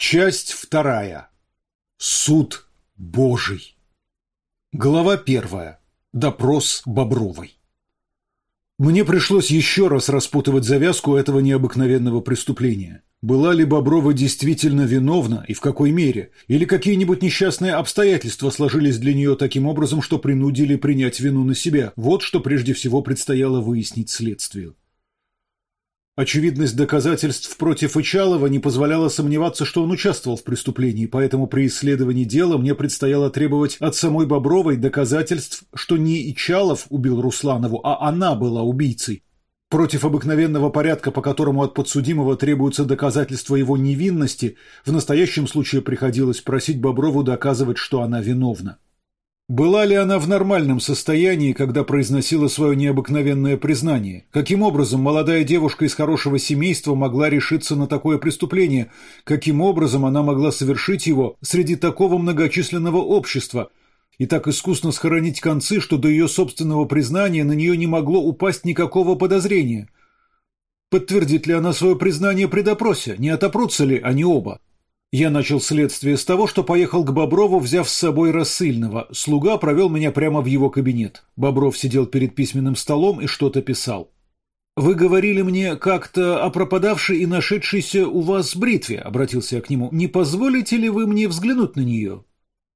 Часть вторая. Суд Божий. Глава первая. Допрос Бобровой. Мне пришлось еще раз распутывать завязку этого необыкновенного преступления. Была ли Боброва действительно виновна и в какой мере? Или какие-нибудь несчастные обстоятельства сложились для нее таким образом, что принудили принять вину на себя? Вот что прежде всего предстояло выяснить следствию. Очевидность доказательств против Ичалова не позволяла сомневаться, что он участвовал в преступлении, поэтому при исследовании дела мне предстояло требовать от самой Бобровой доказательств, что не Ичалов убил Русланову, а она была убийцей. Против обыкновенного порядка, по которому от подсудимого требуются доказательства его невинности, в настоящем случае приходилось просить Боброву доказывать, что она виновна. Была ли она в нормальном состоянии, когда произносила свое необыкновенное признание? Каким образом молодая девушка из хорошего семейства могла решиться на такое преступление? Каким образом она могла совершить его среди такого многочисленного общества? И так искусно схоронить концы, что до ее собственного признания на нее не могло упасть никакого подозрения? Подтвердит ли она свое признание при допросе? Не отопрутся ли они оба? Я начал следствие с того, что поехал к Боброву, взяв с собой рассыльного. Слуга провел меня прямо в его кабинет. Бобров сидел перед письменным столом и что-то писал. «Вы говорили мне как-то о пропадавшей и нашедшейся у вас бритве», — обратился я к нему. «Не позволите ли вы мне взглянуть на нее?»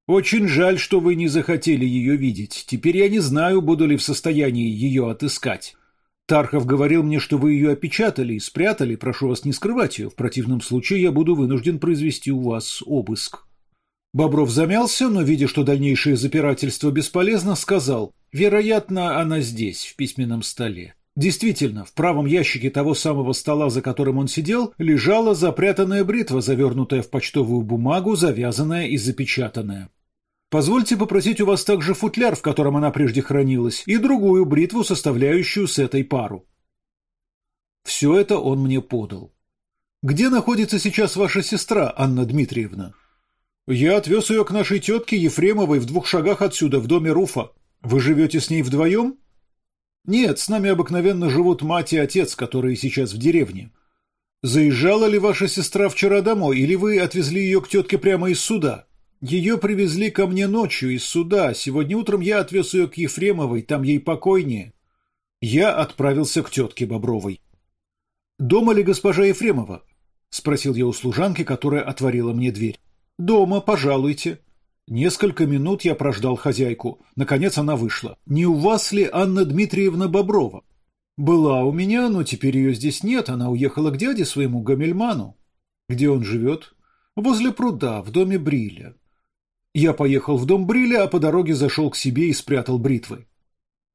«Очень жаль, что вы не захотели ее видеть. Теперь я не знаю, буду ли в состоянии ее отыскать. Тархов говорил мне, что вы ее опечатали и спрятали, прошу вас не скрывать ее, в противном случае я буду вынужден произвести у вас обыск». Бобров замялся, но, видя, что дальнейшее запирательство бесполезно, сказал, «Вероятно, она здесь, в письменном столе». Действительно, в правом ящике того самого стола, за которым он сидел, лежала запрятанная бритва, завернутая в почтовую бумагу, завязанная и запечатанная. Позвольте попросить у вас также футляр, в котором она прежде хранилась, и другую бритву, составляющую с этой пару. Все это он мне подал. Где находится сейчас ваша сестра, Анна Дмитриевна? Я отвез ее к нашей тетке Ефремовой в двух шагах отсюда, в доме Руфа. Вы живете с ней вдвоем? Нет, с нами обыкновенно живут мать и отец, которые сейчас в деревне. Заезжала ли ваша сестра вчера домой, или вы отвезли ее к тетке прямо из суда? Ее привезли ко мне ночью из суда. Сегодня утром я отвез ее к Ефремовой, там ей покойнее. Я отправился к тетке Бобровой. «Дома ли госпожа Ефремова?» — спросил я у служанки, которая отворила мне дверь. «Дома, пожалуйте». Несколько минут я прождал хозяйку. Наконец она вышла. «Не у вас ли Анна Дмитриевна Боброва?» «Была у меня, но теперь ее здесь нет. Она уехала к дяде своему Гамельману». «Где он живет?» «Возле пруда, в доме Бриля». Я поехал в дом Бриля, а по дороге зашел к себе и спрятал бритвы.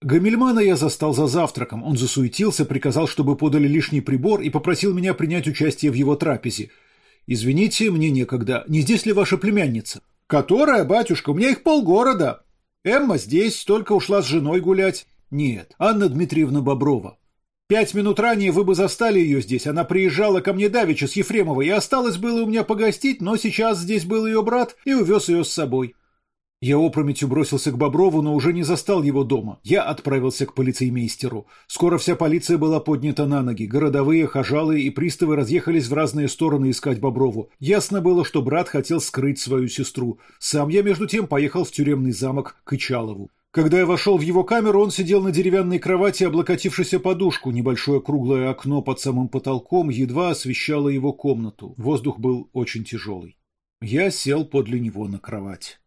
Гамельмана я застал за завтраком. Он засуетился, приказал, чтобы подали лишний прибор и попросил меня принять участие в его трапезе. «Извините, мне некогда. Не здесь ли ваша племянница?» «Которая, батюшка? У меня их полгорода. Эмма здесь, только ушла с женой гулять». «Нет, Анна Дмитриевна Боброва. Пять минут ранее вы бы застали ее здесь. Она приезжала ко мне давеча с Ефремовой, и осталось было у меня погостить, но сейчас здесь был ее брат и увез ее с собой. Я опрометью бросился к Боброву, но уже не застал его дома. Я отправился к полицеймейстеру. Скоро вся полиция была поднята на ноги. Городовые, хожалые и приставы разъехались в разные стороны искать Боброву. Ясно было, что брат хотел скрыть свою сестру. Сам я, между тем, поехал в тюремный замок к Ичалову. Когда я вошел в его камеру, он сидел на деревянной кровати, облокотившись о подушку. Небольшое круглое окно под самым потолком едва освещало его комнату. Воздух был очень тяжелый. Я сел подле него на кровать.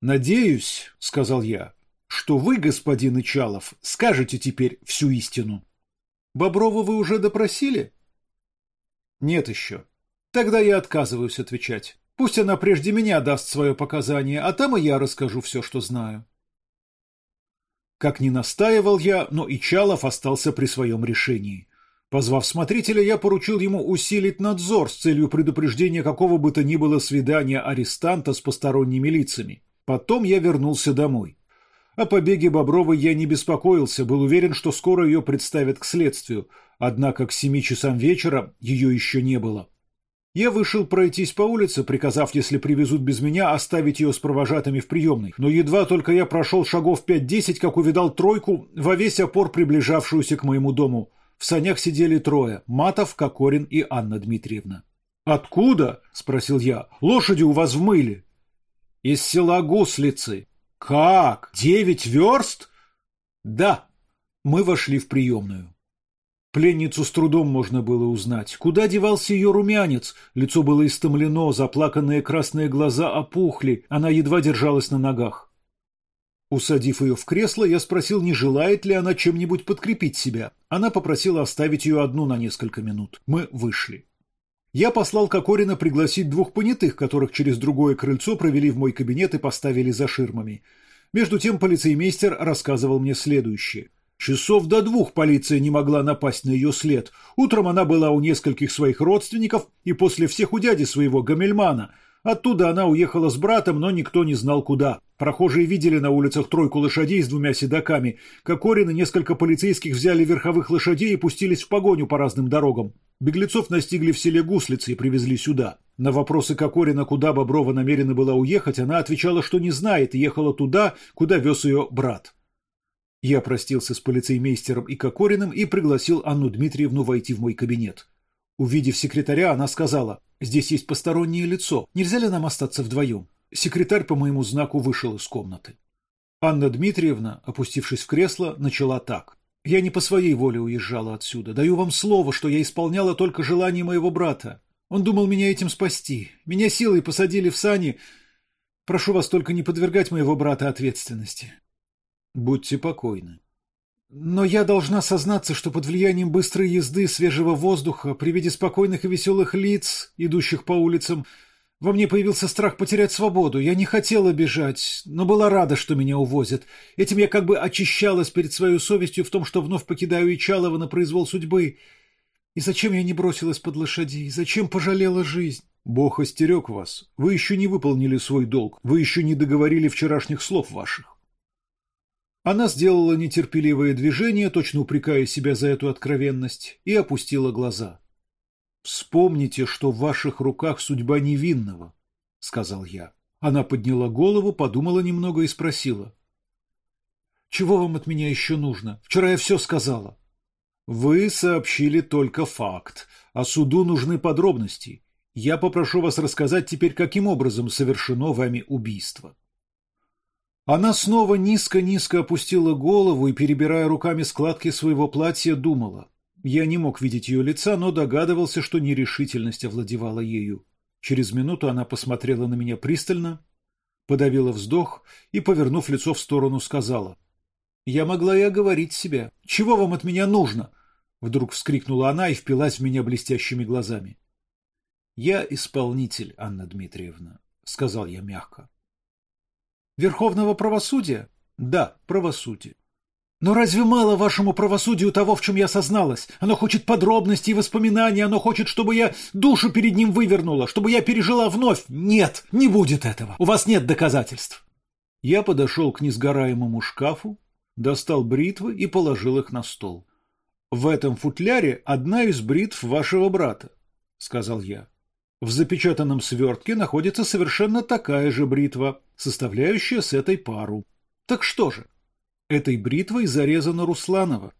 «Надеюсь», — сказал я, — «что вы, господин Ичалов, скажете теперь всю истину». «Боброва вы уже допросили?» «Нет еще. Тогда я отказываюсь отвечать. Пусть она прежде меня даст свое показание, а там и я расскажу все, что знаю». Как ни настаивал я, но и Чалов остался при своем решении. Позвав смотрителя, я поручил ему усилить надзор с целью предупреждения какого бы то ни было свидания арестанта с посторонними лицами. Потом я вернулся домой. О побеге Бобровой я не беспокоился, был уверен, что скоро ее представят к следствию, однако к семи часам вечера ее еще не было. Я вышел пройтись по улице, приказав, если привезут без меня, оставить ее с провожатыми в приемной. Но едва только я прошел шагов пять-десять, как увидал тройку, во весь опор приближавшуюся к моему дому. В санях сидели трое – Матов, Кокорин и Анна Дмитриевна. «Откуда?» – спросил я. «Лошади у вас в мыле». «Из села Гуслицы». «Как? Девять верст?» «Да». Мы вошли в приемную. Пленницу с трудом можно было узнать. Куда девался ее румянец? Лицо было истомлено, заплаканные красные глаза опухли, она едва держалась на ногах. Усадив ее в кресло, я спросил, не желает ли она чем-нибудь подкрепить себя. Она попросила оставить ее одну на несколько минут. Мы вышли. Я послал Кокорина пригласить двух понятых, которых через другое крыльцо провели в мой кабинет и поставили за ширмами. Между тем полицеймейстер рассказывал мне следующее. Часов до двух полиция не могла напасть на ее след. Утром она была у нескольких своих родственников и после всех у дяди своего Гамельмана. Оттуда она уехала с братом, но никто не знал куда. Прохожие видели на улицах тройку лошадей с двумя седаками. Кокорин и несколько полицейских взяли верховых лошадей и пустились в погоню по разным дорогам. Беглецов настигли в селе Гуслицы и привезли сюда. На вопросы Кокорина, куда Боброва намерена была уехать, она отвечала, что не знает и ехала туда, куда вез ее брат. Я простился с полицеймейстером и Кокориным и пригласил Анну Дмитриевну войти в мой кабинет. Увидев секретаря, она сказала, «Здесь есть постороннее лицо. Нельзя ли нам остаться вдвоем?» Секретарь по моему знаку вышел из комнаты. Анна Дмитриевна, опустившись в кресло, начала так. «Я не по своей воле уезжала отсюда. Даю вам слово, что я исполняла только желание моего брата. Он думал меня этим спасти. Меня силой посадили в сани. Прошу вас только не подвергать моего брата ответственности. Будьте покойны. Но я должна сознаться, что под влиянием быстрой езды, свежего воздуха, при виде спокойных и веселых лиц, идущих по улицам, во мне появился страх потерять свободу. Я не хотела бежать, но была рада, что меня увозят. Этим я как бы очищалась перед своей совестью в том, что вновь покидаю Ичалова на произвол судьбы. И зачем я не бросилась под лошадей? Зачем пожалела жизнь? Бог остерег вас. Вы еще не выполнили свой долг. Вы еще не договорили вчерашних слов ваших. Она сделала нетерпеливое движение, точно упрекая себя за эту откровенность, и опустила глаза. «Вспомните, что в ваших руках судьба невинного», — сказал я. Она подняла голову, подумала немного и спросила. «Чего вам от меня еще нужно? Вчера я все сказала». «Вы сообщили только факт, а суду нужны подробности. Я попрошу вас рассказать теперь, каким образом совершено вами убийство». Она снова низко-низко опустила голову и, перебирая руками складки своего платья, думала. Я не мог видеть ее лица, но догадывался, что нерешительность овладевала ею. Через минуту она посмотрела на меня пристально, подавила вздох и, повернув лицо в сторону, сказала. «Я могла и оговорить себя. Чего вам от меня нужно?» Вдруг вскрикнула она и впилась в меня блестящими глазами. «Я исполнитель, Анна Дмитриевна», — сказал я мягко. Верховного правосудия? Да, правосудие. Но разве мало вашему правосудию того, в чем я созналась? Оно хочет подробностей и воспоминаний, оно хочет, чтобы я душу перед ним вывернула, чтобы я пережила вновь. Нет, не будет этого. У вас нет доказательств. Я подошел к несгораемому шкафу, достал бритвы и положил их на стол. В этом футляре одна из бритв вашего брата, сказал я. В запечатанном свертке находится совершенно такая же бритва, составляющая с этой пару. Так что же? Этой бритвой зарезана Русланова.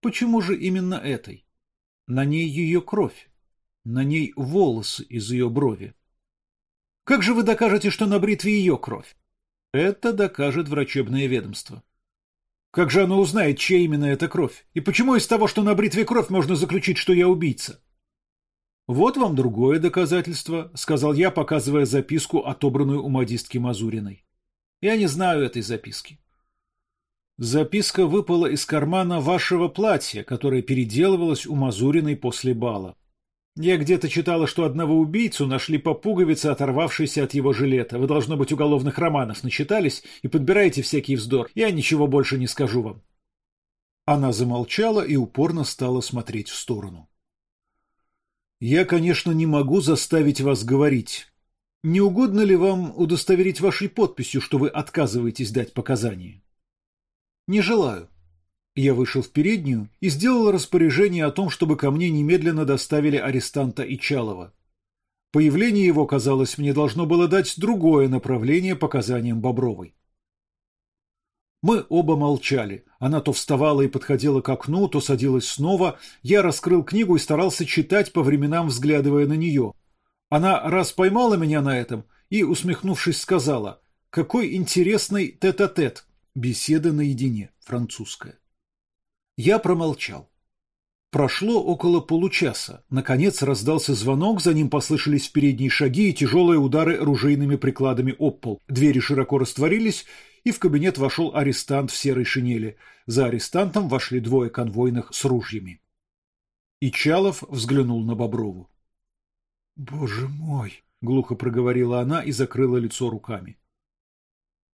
Почему же именно этой? На ней ее кровь. На ней волосы из ее брови. Как же вы докажете, что на бритве ее кровь? Это докажет врачебное ведомство. Как же оно узнает, чья именно эта кровь? И почему из того, что на бритве кровь, можно заключить, что я убийца? «Вот вам другое доказательство», — сказал я, показывая записку, отобранную у модистки Мазуриной. «Я не знаю этой записки». Записка выпала из кармана вашего платья, которое переделывалось у Мазуриной после бала. Я где-то читала, что одного убийцу нашли по пуговице, оторвавшейся от его жилета. Вы, должно быть, уголовных романов начитались и подбираете всякий вздор. Я ничего больше не скажу вам. Она замолчала и упорно стала смотреть в сторону. Я, конечно, не могу заставить вас говорить. Не угодно ли вам удостоверить вашей подписью, что вы отказываетесь дать показания? Не желаю. Я вышел в переднюю и сделал распоряжение о том, чтобы ко мне немедленно доставили арестанта Ичалова. Появление его, казалось мне, должно было дать другое направление показаниям Бобровой. Мы оба молчали. Она то вставала и подходила к окну, то садилась снова. Я раскрыл книгу и старался читать, по временам взглядывая на нее. Она раз поймала меня на этом и, усмехнувшись, сказала, «Какой интересный тет-а-тет!» -тет. Беседа наедине, французская. Я промолчал. Прошло около получаса. Наконец раздался звонок, за ним послышались передние шаги и тяжелые удары ружейными прикладами об пол. Двери широко растворились, и в кабинет вошел арестант в серой шинели. За арестантом вошли двое конвойных с ружьями. Ичалов взглянул на Боброву. «Боже мой!» — глухо проговорила она и закрыла лицо руками.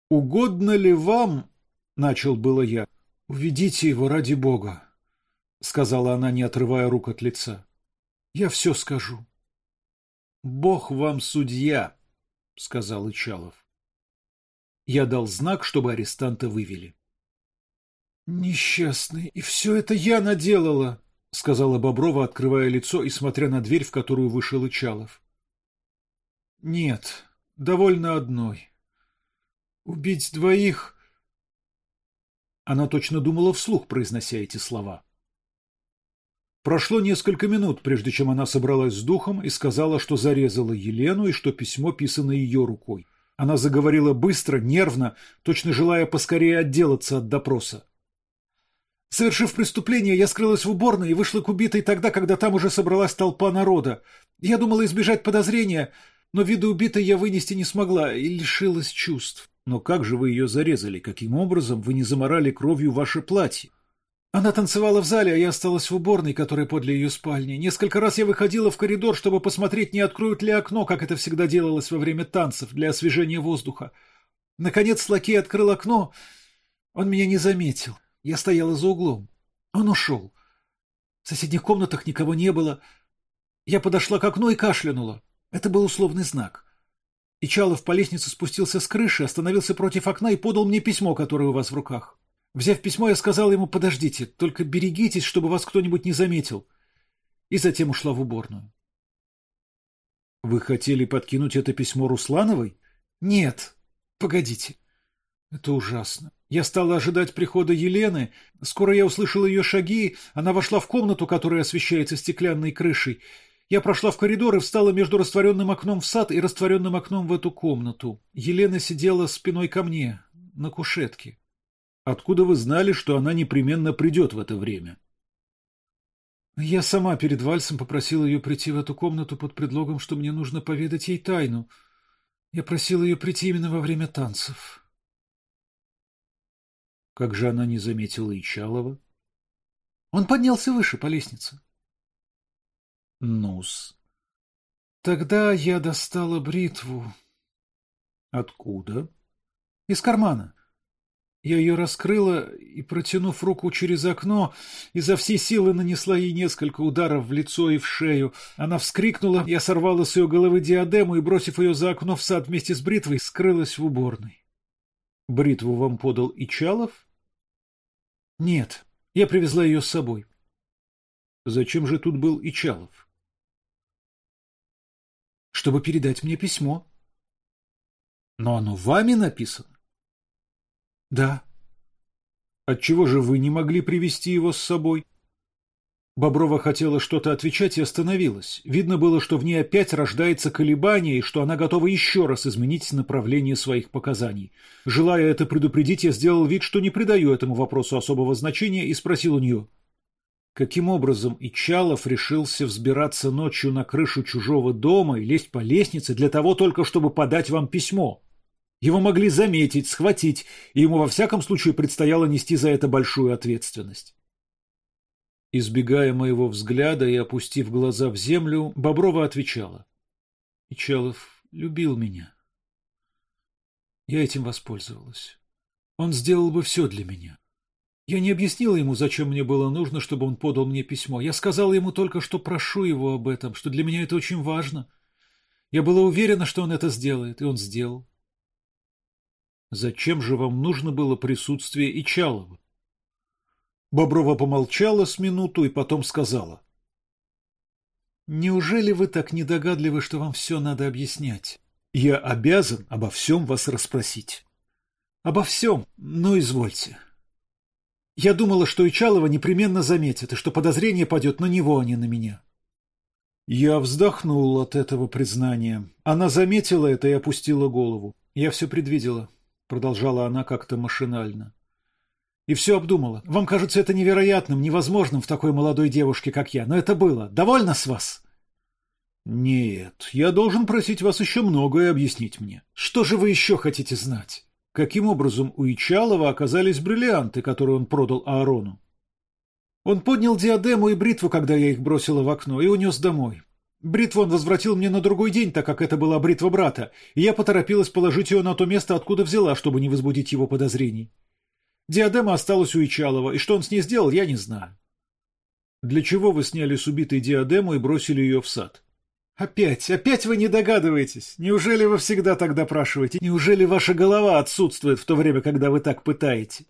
«Угодно ли вам, — начал было я, — уведите его ради Бога, — сказала она, не отрывая рук от лица. — Я все скажу. — Бог вам судья, — сказал Ичалов. Я дал знак, чтобы арестанта вывели. — Несчастный, и все это я наделала, — сказала Боброва, открывая лицо и смотря на дверь, в которую вышел Ичалов. — Нет, довольно одной. Убить двоих... Она точно думала вслух, произнося эти слова. — Прошло несколько минут, прежде чем она собралась с духом и сказала, что зарезала Елену и что письмо писано ее рукой. Она заговорила быстро, нервно, точно желая поскорее отделаться от допроса. Совершив преступление, я скрылась в уборной и вышла к убитой тогда, когда там уже собралась толпа народа. Я думала избежать подозрения, но виду убитой я вынести не смогла и лишилась чувств. Но как же вы ее зарезали? Каким образом вы не заморали кровью ваше платье? Она танцевала в зале, а я осталась в уборной, которая подле ее спальни. Несколько раз я выходила в коридор, чтобы посмотреть, не откроют ли окно, как это всегда делалось во время танцев, для освежения воздуха. Наконец лакей открыл окно. Он меня не заметил. Я стояла за углом. Он ушел. В соседних комнатах никого не было. Я подошла к окну и кашлянула. Это был условный знак. Ичалов по лестнице спустился с крыши, остановился против окна и подал мне письмо, которое у вас в руках. Взяв письмо, я сказал ему, подождите, только берегитесь, чтобы вас кто-нибудь не заметил. И затем ушла в уборную. Вы хотели подкинуть это письмо Руслановой? Нет. Погодите. Это ужасно. Я стала ожидать прихода Елены. Скоро я услышала ее шаги. Она вошла в комнату, которая освещается стеклянной крышей. Я прошла в коридор и встала между растворенным окном в сад и растворенным окном в эту комнату. Елена сидела спиной ко мне, на кушетке. Откуда вы знали, что она непременно придет в это время? Я сама перед вальсом попросила ее прийти в эту комнату под предлогом, что мне нужно поведать ей тайну. Я просила ее прийти именно во время танцев. Как же она не заметила Ичалова? Он поднялся выше по лестнице. Нус. Тогда я достала бритву. Откуда? Из кармана. Я ее раскрыла и, протянув руку через окно, изо всей силы нанесла ей несколько ударов в лицо и в шею. Она вскрикнула, я сорвала с ее головы диадему и, бросив ее за окно в сад вместе с бритвой, скрылась в уборной. Бритву вам подал Ичалов? Нет, я привезла ее с собой. Зачем же тут был Ичалов? Чтобы передать мне письмо. Но оно вами написано? Да. Отчего же вы не могли привести его с собой? Боброва хотела что-то отвечать и остановилась. Видно было, что в ней опять рождается колебание и что она готова еще раз изменить направление своих показаний. Желая это предупредить, я сделал вид, что не придаю этому вопросу особого значения и спросил у нее. Каким образом Ичалов решился взбираться ночью на крышу чужого дома и лезть по лестнице для того только, чтобы подать вам письмо? Его могли заметить, схватить, и ему во всяком случае предстояло нести за это большую ответственность. Избегая моего взгляда и опустив глаза в землю, Боброва отвечала. Ичалов любил меня. Я этим воспользовалась. Он сделал бы все для меня. Я не объяснила ему, зачем мне было нужно, чтобы он подал мне письмо. Я сказала ему только, что прошу его об этом, что для меня это очень важно. Я была уверена, что он это сделает, и он сделал. Зачем же вам нужно было присутствие Ичалова? Боброва помолчала с минуту и потом сказала. «Неужели вы так недогадливы, что вам все надо объяснять? Я обязан обо всем вас расспросить. Обо всем, ну извольте. Я думала, что Ичалова непременно заметит, и что подозрение падет на него, а не на меня. Я вздохнул от этого признания. Она заметила это и опустила голову. Я все предвидела, продолжала она как-то машинально. И все обдумала. Вам кажется это невероятным, невозможным в такой молодой девушке, как я, но это было. Довольно с вас? Нет, я должен просить вас еще многое объяснить мне. Что же вы еще хотите знать? Каким образом у Ичалова оказались бриллианты, которые он продал Аарону? Он поднял диадему и бритву, когда я их бросила в окно, и унес домой. Бритву он возвратил мне на другой день, так как это была бритва брата, и я поторопилась положить ее на то место, откуда взяла, чтобы не возбудить его подозрений. Диадема осталась у Ичалова, и что он с ней сделал, я не знаю. Для чего вы сняли с убитой диадему и бросили ее в сад? Опять, опять вы не догадываетесь. Неужели вы всегда так допрашиваете? Неужели ваша голова отсутствует в то время, когда вы так пытаете?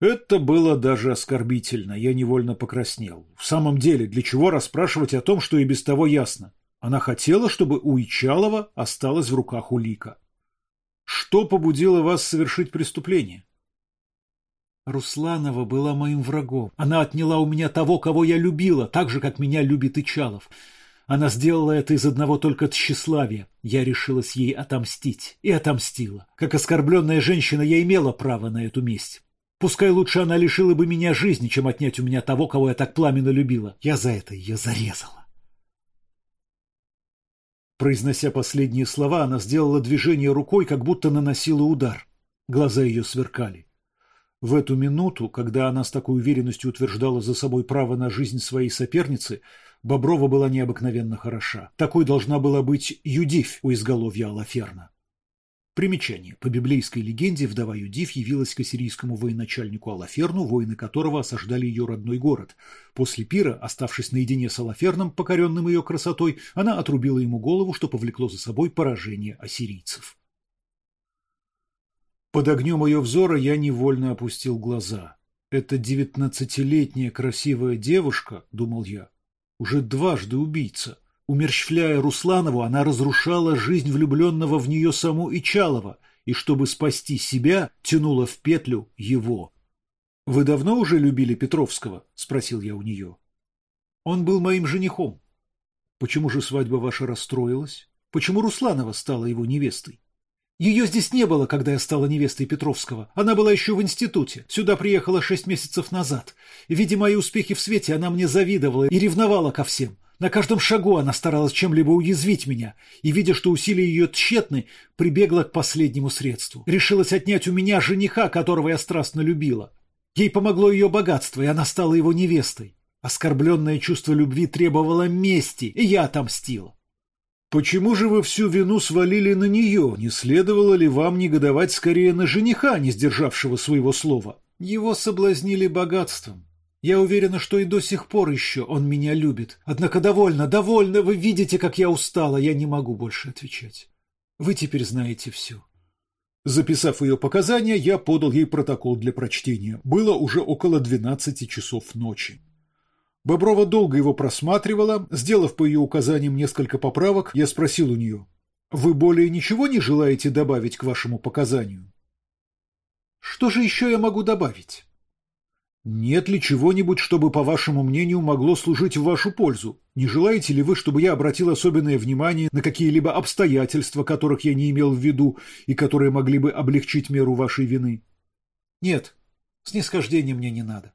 Это было даже оскорбительно, я невольно покраснел. В самом деле, для чего расспрашивать о том, что и без того ясно? Она хотела, чтобы у Ичалова осталась в руках улика. Что побудило вас совершить преступление? Русланова была моим врагом. Она отняла у меня того, кого я любила, так же, как меня любит Ичалов. Она сделала это из одного только тщеславия. Я решилась ей отомстить. И отомстила. Как оскорбленная женщина, я имела право на эту месть. Пускай лучше она лишила бы меня жизни, чем отнять у меня того, кого я так пламенно любила. Я за это ее зарезала. Произнося последние слова, она сделала движение рукой, как будто наносила удар. Глаза ее сверкали. В эту минуту, когда она с такой уверенностью утверждала за собой право на жизнь своей соперницы, Боброва была необыкновенно хороша. Такой должна была быть Юдивь у изголовья Алаферна. Примечание. По библейской легенде вдова Юдив явилась к ассирийскому военачальнику Алаферну, воины которого осаждали ее родной город. После пира, оставшись наедине с Алаферном, покоренным ее красотой, она отрубила ему голову, что повлекло за собой поражение ассирийцев. Под огнем ее взора я невольно опустил глаза. «Это девятнадцатилетняя красивая девушка, — думал я, уже дважды убийца. Умерщвляя Русланову, она разрушала жизнь влюбленного в нее саму Ичалова, и чтобы спасти себя, тянула в петлю его. «Вы давно уже любили Петровского?» – спросил я у нее. «Он был моим женихом». «Почему же свадьба ваша расстроилась? Почему Русланова стала его невестой?» Ее здесь не было, когда я стала невестой Петровского. Она была еще в институте. Сюда приехала шесть месяцев назад. Видя мои успехи в свете, она мне завидовала и ревновала ко всем. На каждом шагу она старалась чем-либо уязвить меня, и, видя, что усилия ее тщетны, прибегла к последнему средству. Решилась отнять у меня жениха, которого я страстно любила. Ей помогло ее богатство, и она стала его невестой. Оскорбленное чувство любви требовало мести, и я отомстила. Почему же вы всю вину свалили на нее? Не следовало ли вам негодовать скорее на жениха, не сдержавшего своего слова? Его соблазнили богатством. Я уверена, что и до сих пор еще он меня любит. Однако довольно, довольно, вы видите, как я устала, я не могу больше отвечать. Вы теперь знаете все. Записав ее показания, я подал ей протокол для прочтения. Было уже около двенадцати часов ночи. Боброва долго его просматривала. Сделав по ее указаниям несколько поправок, я спросил у нее, «Вы более ничего не желаете добавить к вашему показанию?» «Что же еще я могу добавить?» «Нет ли чего-нибудь, чтобы, по вашему мнению, могло служить в вашу пользу? Не желаете ли вы, чтобы я обратил особенное внимание на какие-либо обстоятельства, которых я не имел в виду и которые могли бы облегчить меру вашей вины?» «Нет, снисхождения мне не надо».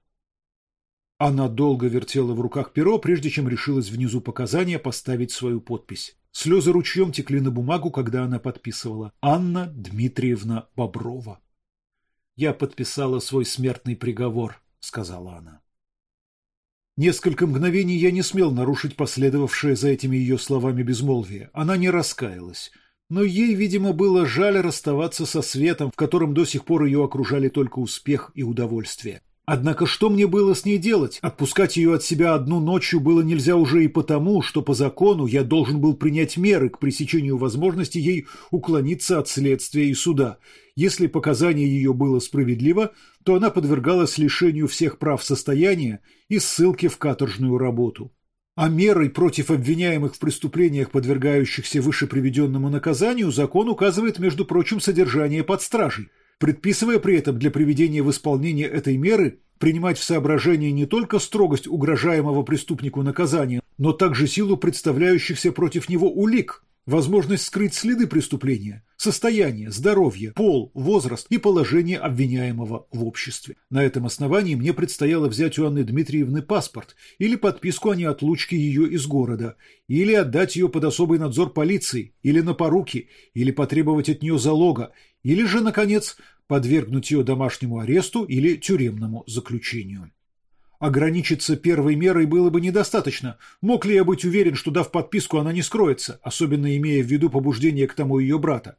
Она долго вертела в руках перо, прежде чем решилась внизу показания поставить свою подпись. Слезы ручьем текли на бумагу, когда она подписывала «Анна Дмитриевна Боброва». «Я подписала свой смертный приговор», — сказала она. Несколько мгновений я не смел нарушить последовавшее за этими ее словами безмолвие. Она не раскаялась. Но ей, видимо, было жаль расставаться со светом, в котором до сих пор ее окружали только успех и удовольствие. Однако что мне было с ней делать? Отпускать ее от себя одну ночью было нельзя уже и потому, что по закону я должен был принять меры к пресечению возможности ей уклониться от следствия и суда. Если показание ее было справедливо, то она подвергалась лишению всех прав состояния и ссылке в каторжную работу. А мерой против обвиняемых в преступлениях, подвергающихся выше приведенному наказанию, закон указывает, между прочим, содержание под стражей. Предписывая при этом для приведения в исполнение этой меры принимать в соображение не только строгость угрожаемого преступнику наказания, но также силу представляющихся против него улик, возможность скрыть следы преступления, состояние, здоровье, пол, возраст и положение обвиняемого в обществе. На этом основании мне предстояло взять у Анны Дмитриевны паспорт или подписку о неотлучке ее из города, или отдать ее под особый надзор полиции, или на поруки, или потребовать от нее залога, или же, наконец, подвергнуть ее домашнему аресту или тюремному заключению. Ограничиться первой мерой было бы недостаточно. Мог ли я быть уверен, что, дав подписку, она не скроется, особенно имея в виду побуждение к тому ее брата?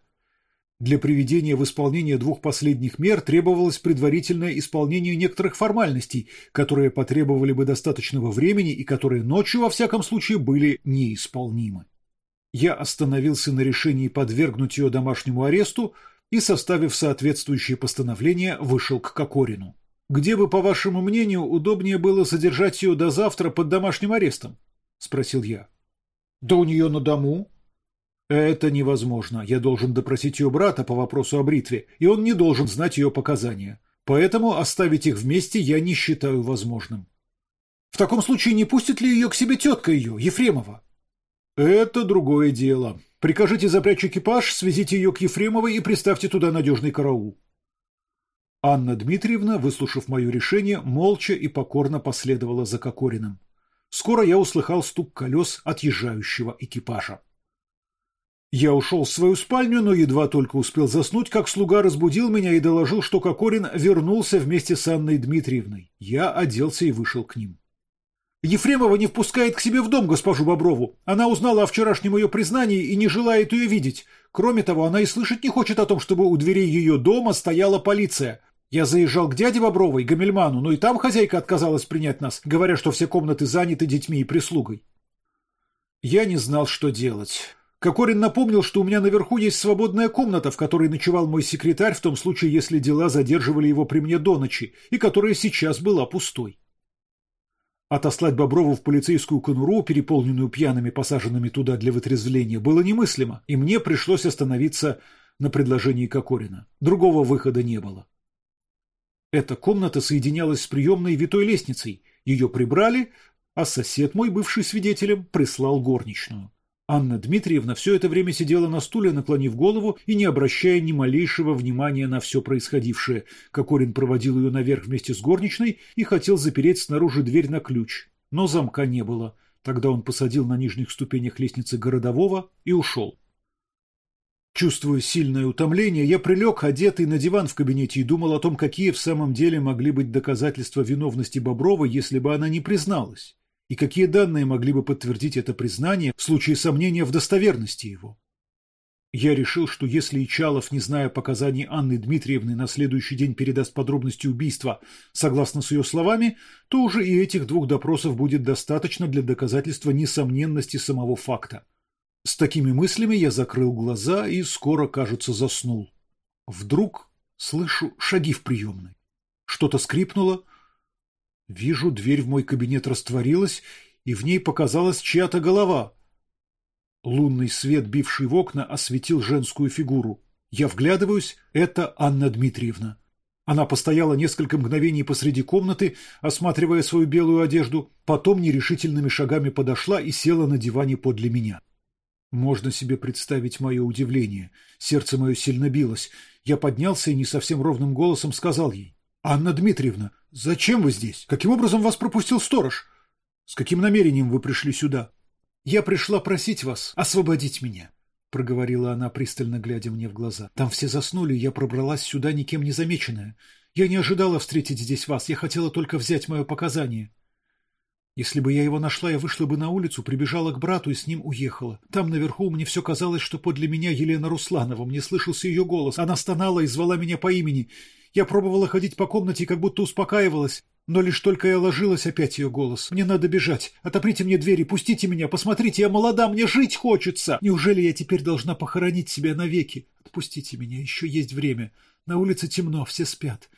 Для приведения в исполнение двух последних мер требовалось предварительное исполнение некоторых формальностей, которые потребовали бы достаточного времени и которые ночью, во всяком случае, были неисполнимы. Я остановился на решении подвергнуть ее домашнему аресту и, составив соответствующее постановление, вышел к Кокорину. «Где бы, по вашему мнению, удобнее было содержать ее до завтра под домашним арестом?» – спросил я. «Да у нее на дому». «Это невозможно. Я должен допросить ее брата по вопросу о бритве, и он не должен знать ее показания. Поэтому оставить их вместе я не считаю возможным». «В таком случае не пустит ли ее к себе тетка ее, Ефремова?» «Это другое дело. Прикажите запрячь экипаж, свезите ее к Ефремовой и приставьте туда надежный караул». Анна Дмитриевна, выслушав мое решение, молча и покорно последовала за Кокориным. Скоро я услыхал стук колес отъезжающего экипажа. Я ушел в свою спальню, но едва только успел заснуть, как слуга разбудил меня и доложил, что Кокорин вернулся вместе с Анной Дмитриевной. Я оделся и вышел к ним. Ефремова не впускает к себе в дом госпожу Боброву. Она узнала о вчерашнем ее признании и не желает ее видеть. Кроме того, она и слышать не хочет о том, чтобы у дверей ее дома стояла полиция. Я заезжал к дяде Бобровой, Гамельману, но и там хозяйка отказалась принять нас, говоря, что все комнаты заняты детьми и прислугой. Я не знал, что делать. Кокорин напомнил, что у меня наверху есть свободная комната, в которой ночевал мой секретарь в том случае, если дела задерживали его при мне до ночи, и которая сейчас была пустой. Отослать Боброву в полицейскую конуру, переполненную пьяными, посаженными туда для вытрезвления, было немыслимо, и мне пришлось остановиться на предложении Кокорина. Другого выхода не было. Эта комната соединялась с приемной витой лестницей. Ее прибрали, а сосед мой, бывший свидетелем, прислал горничную. Анна Дмитриевна все это время сидела на стуле, наклонив голову и не обращая ни малейшего внимания на все происходившее. Кокорин проводил ее наверх вместе с горничной и хотел запереть снаружи дверь на ключ. Но замка не было. Тогда он посадил на нижних ступенях лестницы городового и ушел. Чувствуя сильное утомление, я прилег, одетый на диван в кабинете, и думал о том, какие в самом деле могли быть доказательства виновности Боброва, если бы она не призналась, и какие данные могли бы подтвердить это признание в случае сомнения в достоверности его. Я решил, что если Ичалов, не зная показаний Анны Дмитриевны, на следующий день передаст подробности убийства согласно с ее словами, то уже и этих двух допросов будет достаточно для доказательства несомненности самого факта. С такими мыслями я закрыл глаза и скоро, кажется, заснул. Вдруг слышу шаги в приемной. Что-то скрипнуло. Вижу, дверь в мой кабинет растворилась, и в ней показалась чья-то голова. Лунный свет, бивший в окна, осветил женскую фигуру. Я вглядываюсь — это Анна Дмитриевна. Она постояла несколько мгновений посреди комнаты, осматривая свою белую одежду, потом нерешительными шагами подошла и села на диване подле меня. Можно себе представить мое удивление. Сердце мое сильно билось. Я поднялся и не совсем ровным голосом сказал ей. «Анна Дмитриевна, зачем вы здесь? Каким образом вас пропустил сторож? С каким намерением вы пришли сюда?» «Я пришла просить вас освободить меня», — проговорила она, пристально глядя мне в глаза. «Там все заснули, я пробралась сюда никем не замеченная. Я не ожидала встретить здесь вас, я хотела только взять мое показание». Если бы я его нашла, я вышла бы на улицу, прибежала к брату и с ним уехала. Там наверху мне все казалось, что подле меня Елена Русланова. Мне слышался ее голос. Она стонала и звала меня по имени. Я пробовала ходить по комнате и как будто успокаивалась. Но лишь только я ложилась, опять ее голос. «Мне надо бежать. Отоприте мне двери, пустите меня. Посмотрите, я молода, мне жить хочется. Неужели я теперь должна похоронить себя навеки? Отпустите меня, еще есть время. На улице темно, все спят.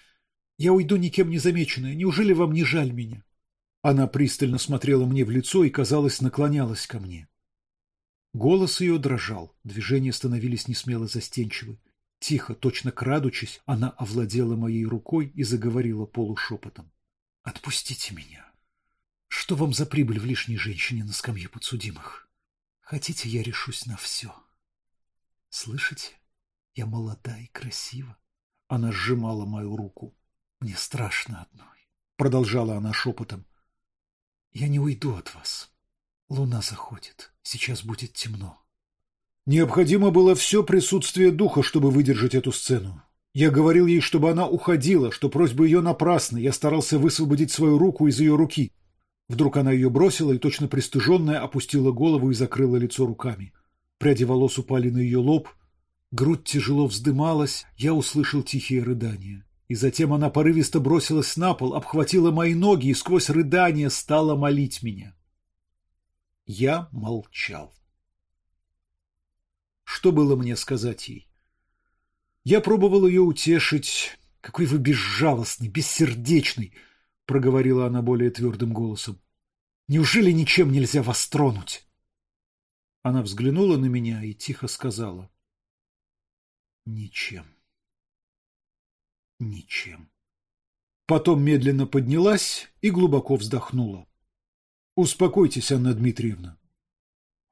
Я уйду никем не замеченная. Неужели вам не жаль меня?» Она пристально смотрела мне в лицо и, казалось, наклонялась ко мне. Голос ее дрожал, движения становились несмело застенчивы. Тихо, точно крадучись, она овладела моей рукой и заговорила полушепотом. «Отпустите меня. Что вам за прибыль в лишней женщине на скамье подсудимых? Хотите, я решусь на все. Слышите? Я молода и красива. Она сжимала мою руку. Мне страшно одной. Продолжала она шепотом. Я не уйду от вас. Луна заходит. Сейчас будет темно. Необходимо было все присутствие духа, чтобы выдержать эту сцену. Я говорил ей, чтобы она уходила, что просьба ее напрасна, я старался высвободить свою руку из ее руки. Вдруг она ее бросила и, точно пристыженная, опустила голову и закрыла лицо руками. Пряди волос упали на ее лоб, грудь тяжело вздымалась, я услышал тихие рыдания. И затем она порывисто бросилась на пол, обхватила мои ноги и сквозь рыдания стала молить меня. Я молчал. Что было мне сказать ей? Я пробовал ее утешить. «Какой вы безжалостный, бессердечный!» — проговорила она более твердым голосом. «Неужели ничем нельзя вас тронуть?» Она взглянула на меня и тихо сказала. «Ничем. Ничем». Потом медленно поднялась и глубоко вздохнула. «Успокойтесь, Анна Дмитриевна».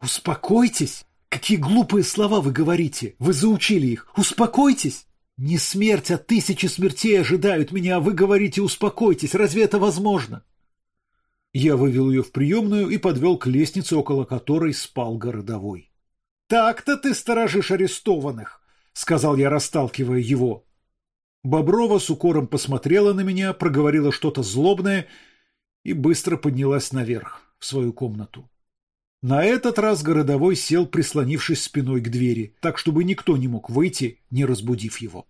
«Успокойтесь?» Какие глупые слова вы говорите! Вы заучили их! Успокойтесь! Не смерть, а тысячи смертей ожидают меня, а вы говорите «успокойтесь». Разве это возможно? Я вывел ее в приемную и подвел к лестнице, около которой спал городовой. «Так-то ты сторожишь арестованных», — сказал я, расталкивая его. Боброва с укором посмотрела на меня, проговорила что-то злобное и быстро поднялась наверх, в свою комнату. На этот раз городовой сел, прислонившись спиной к двери, так чтобы никто не мог выйти, не разбудив его.